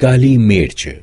Kali Mirch